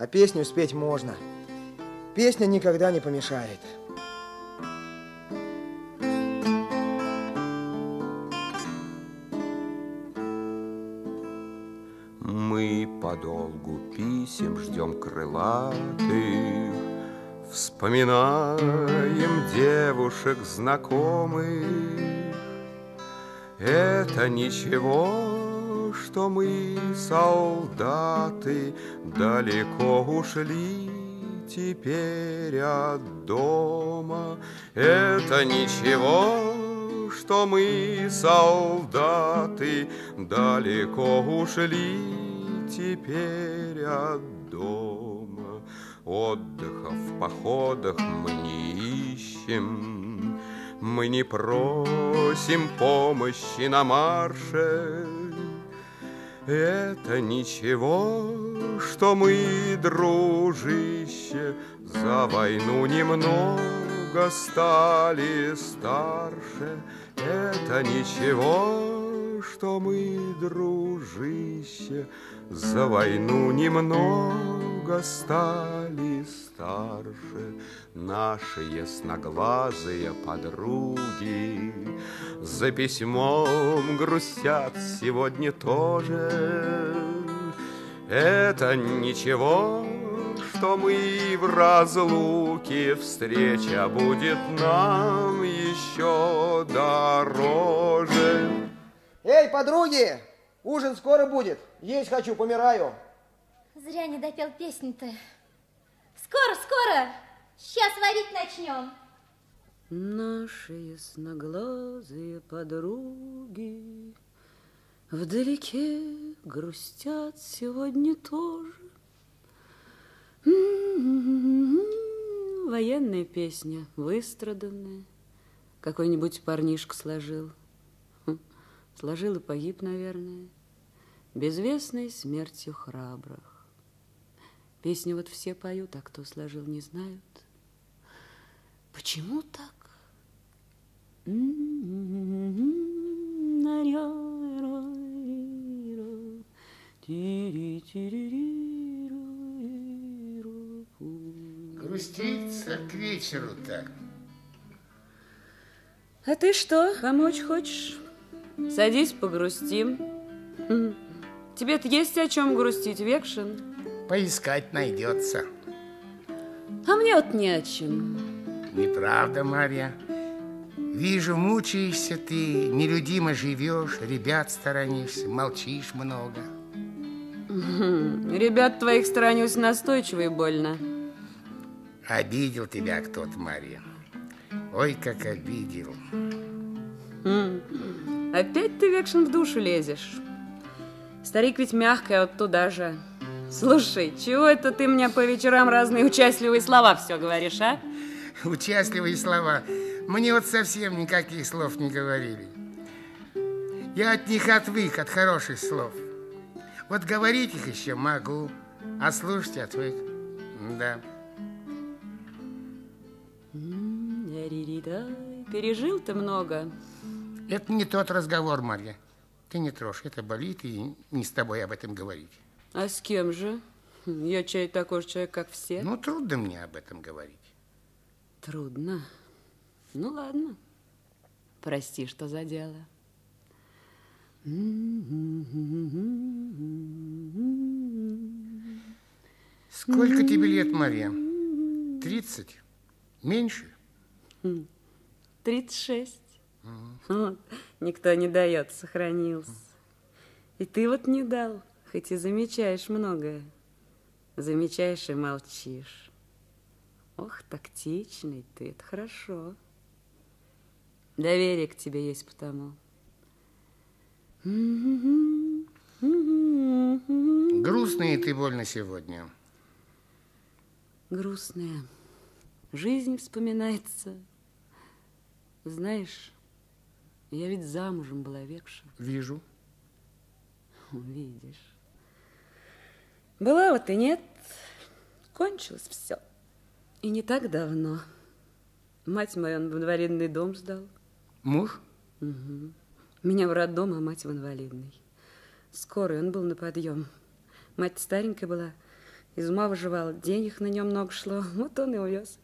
А песню спеть можно. Песня никогда не помешает. Мы подолгу писем ждем крылатых, Вспоминаем девушек знакомых. Это ничего, что мы, солдаты, Далеко ушли теперь от дома. Это ничего, что мы, солдаты, Далеко ушли теперь от дома. Отдыха в походах мы не ищем, Мы не просим помощи на марше. Это ничего, что мы, дружище, За войну немного стали старше. Это ничего, что мы, дружище, За войну немного стали старше. Наши ясноглазые подруги За письмом грустят сегодня тоже. Это ничего, что мы в разлуке Встреча будет нам еще дороже. Эй, подруги! Ужин скоро будет. Есть хочу, помираю. Зря не допел песню-то. Скоро, скоро! Сейчас варить начнем. Наши ясноглазые подруги Вдалеке грустят сегодня тоже. Военная песня, выстраданная. Какой-нибудь парнишка сложил. Хм, Сложил и погиб, наверное, Безвестной смертью храбрых. Песню вот все поют, а кто сложил, не знают. Почему так? Грустится к вечеру так. А ты что, помочь хочешь? Садись, погрустим. Тебе-то есть о чем грустить, Векшин? Поискать найдется. А мне вот не о чем. Неправда, Марья. Вижу, мучаешься ты, нелюдимо живешь, ребят сторонишься, молчишь много. Хм, Ребят твоих сторонюсь настойчиво и больно. Обидел тебя кто-то, Марья. Ой, как обидел. Опять ты, Векшин, в душу лезешь. Старик ведь мягкий, а вот туда же. Слушай, чего это ты мне по вечерам разные участливые слова все говоришь, а? Участливые слова. Мне вот совсем никаких слов не говорили. Я от них отвык, от хороших слов. Вот говорить их еще могу, а слушать отвык. Да. М-ри-ри-дай. Пережил ты много. Это не тот разговор, Марья. Ты не трожь, это болит, и не с тобой об этом говорить. А с кем же? Я чай такой же человек, как все. Ну, трудно мне об этом говорить. Трудно. Ну, ладно. Прости, что задела. Сколько тебе лет, Марья? Тридцать? Меньше? Тридцать шесть. Вот. Никто не дает, сохранился. И ты вот не дал, хоть и замечаешь многое. Замечаешь и молчишь. Ох, тактичный ты, это хорошо. Доверие к тебе есть потому. Грустный ты больно сегодня. Грустная. Жизнь вспоминается. Знаешь, я ведь замужем была, Векша. Вижу. Видишь. Была вот и нет. Кончилось все. И не так давно. Мать мою он в инвалидный дом сдал. Муж? Мгм. Меня в роддом, а мать в инвалидный. Скорый, он был на подъем. Мать старенькая была, Из ума выживал, денег на нем много шло, вот он и увез.